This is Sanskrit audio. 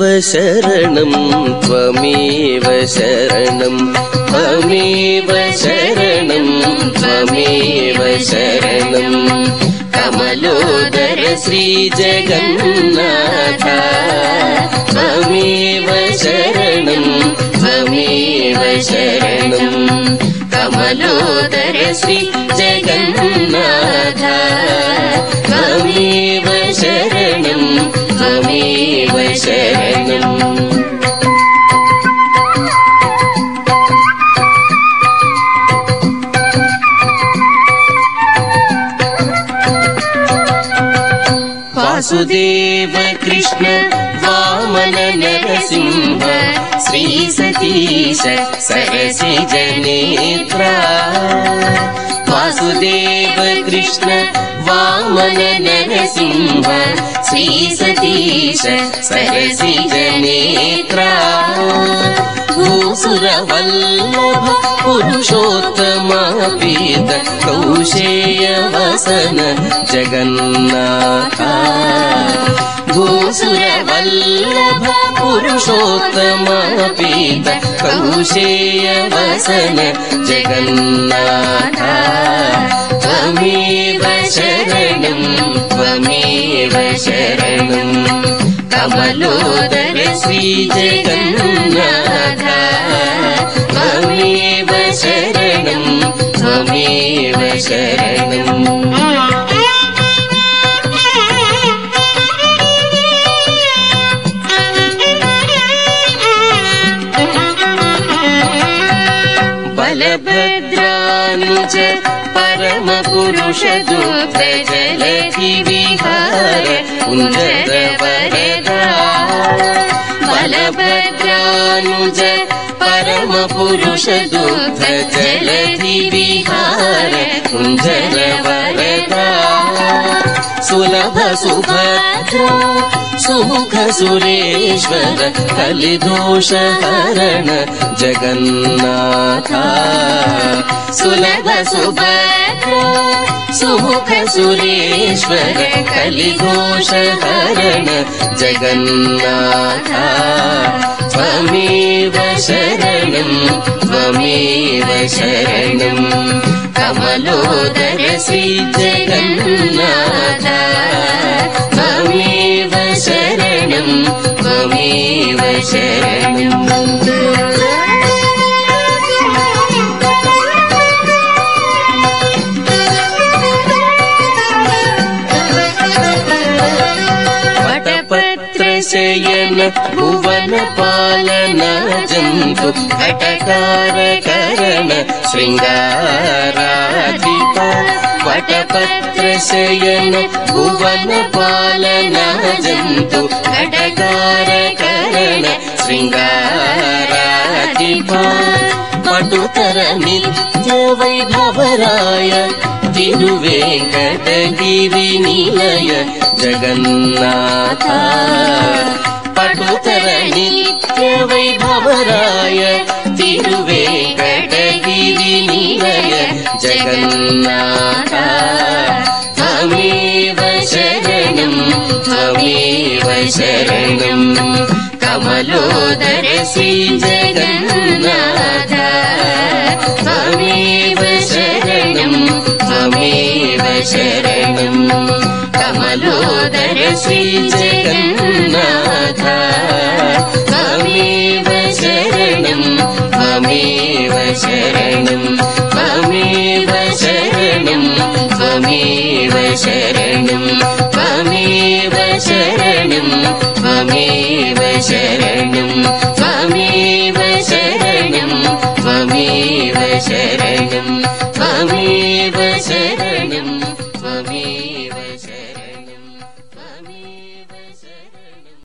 शरणं त्वमेव शरणं त्वमेव शरणं त्वमेव शरणं। कमलोदर श्रीजगन्नाथ त्वमेव शरणं त्वमेव शरणं। कमलोदर श्री जगन्नाथ त्वमेव शरणं त्वमेव शरणम् वासुदेव कृष्ण वामन नरसिंह श्री सतीश सरसि जनेत्रा वासुदेव कृष्ण वामन नरसिंह श्री सतीश सरसि जनेत्रा भूसुरवल्लभ पुरुषोत्तमापीत कौशेय वसन जगन्नाथ भूसुरवल्लभ पुरुषोत्तमापीत कौशेय वसन जगन्नाथ। त्वमेव शरणं त्वमेव शरणम् कमलोदर श्रीजगन्नाथ त्वमेव शरणं त्वमेव शरणम् दुःख जलधि विहार कुञ्जर वरदा बलभद्रानुज परमपुरुष दुःख जलधि विहार कुञ्जर वरदा सुलभ सुभद्रा सुमुख सुरेश्वर कलिदोष हरण जगन्नाथ। सुलभ सुभद्रा सुमुख सुरेश्वर कलिदोष हरण जगन्नाथ। त्वमेव शरणं त्वमेव शरणम् कमलोदर श्रीजगन्नाथ वटपत्रशयन भुवन पालन जन्तु घटकार करण शृङ्गाराधिप वटपत्रशयन भुवन पालन जन्तु घटकार करण शृङ्गाराधिप पटुतर नित्य वैभवराय तिरुवेङ्कटगिरि निलय जगन्नाथ। पटुतर नित्य वैभवराय निलय जगन्नाथ त्वमेव शरणं त्वमेव शरणम् कमलोदर श्रीजगन्नाथ त्वमेव शरणं त्वमेव शरणम् कमलोदर श्रीजगन्नाथ त्वमेव त्वमेव शरणं त्वमेव शरणम्